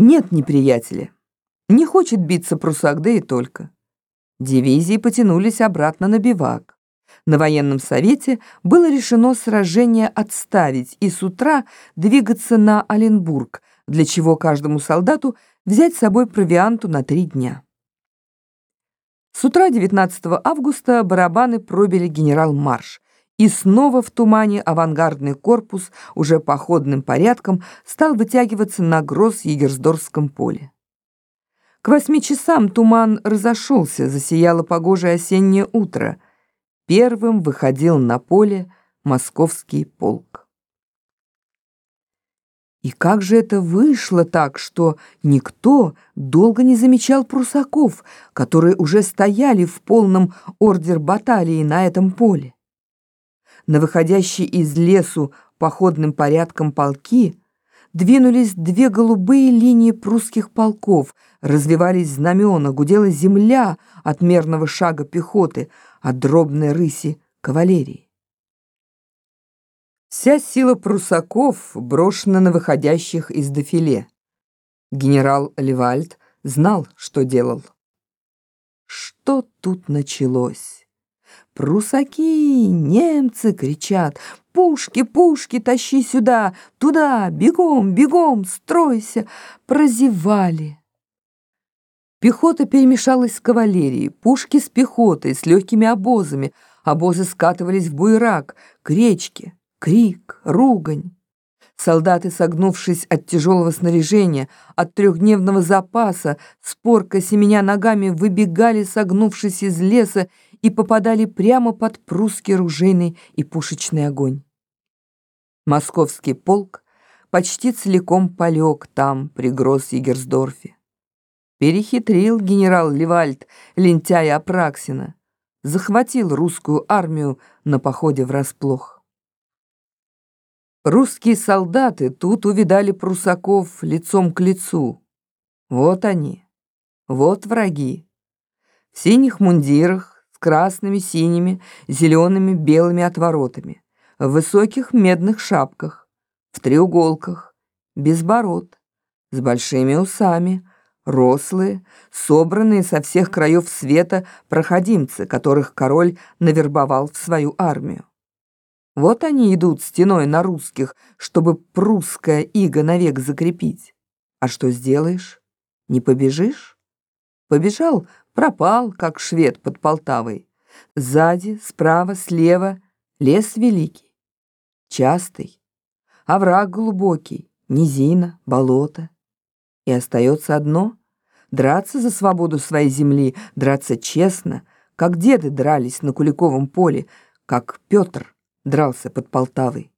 Нет неприятеля. Не хочет биться прусак, да и только. Дивизии потянулись обратно на бивак. На военном совете было решено сражение отставить и с утра двигаться на Оленбург, для чего каждому солдату взять с собой провианту на три дня. С утра 19 августа барабаны пробили генерал-марш, и снова в тумане авангардный корпус уже походным порядком стал вытягиваться на Гросс-Егерсдорфском поле. К восьми часам туман разошелся, засияло погожее осеннее утро. Первым выходил на поле московский полк. И как же это вышло так, что никто долго не замечал прусаков, которые уже стояли в полном ордер баталии на этом поле? На выходящие из лесу походным порядком полки двинулись две голубые линии прусских полков, развивались знамена, гудела земля от мерного шага пехоты, от дробной рыси кавалерии. Вся сила прусаков брошена на выходящих из дефиле. Генерал Левальд знал, что делал. Что тут началось? «Прусаки! Немцы!» — кричат. «Пушки, пушки, тащи сюда! Туда! Бегом, бегом! Стройся!» Прозевали. Пехота перемешалась с кавалерией, пушки с пехотой, с легкими обозами. Обозы скатывались в буерак, к речке. Крик, ругань. Солдаты, согнувшись от тяжелого снаряжения, от трехдневного запаса, спорка семеня ногами, выбегали, согнувшись из леса, и попадали прямо под прусский ружейный и пушечный огонь. Московский полк почти целиком полег там, при Гросс-Егерсдорфе. Перехитрил генерал Левальд лентяя Апраксина, захватил русскую армию на походе врасплох. Русские солдаты тут увидали прусаков лицом к лицу. Вот они, вот враги. В синих мундирах, с красными, синими, зелеными, белыми отворотами, в высоких медных шапках, в треуголках, без бород, с большими усами, рослые, собранные со всех краев света проходимцы, которых король навербовал в свою армию. Вот они идут стеной на русских, чтобы прусская иго навек закрепить. А что сделаешь? Не побежишь? Побежал, пропал, как швед под Полтавой. Сзади, справа, слева лес великий, частый, овраг глубокий, низина, болото. И остается одно — драться за свободу своей земли, драться честно, как деды дрались на Куликовом поле, как Петр — дрался под Полтавой.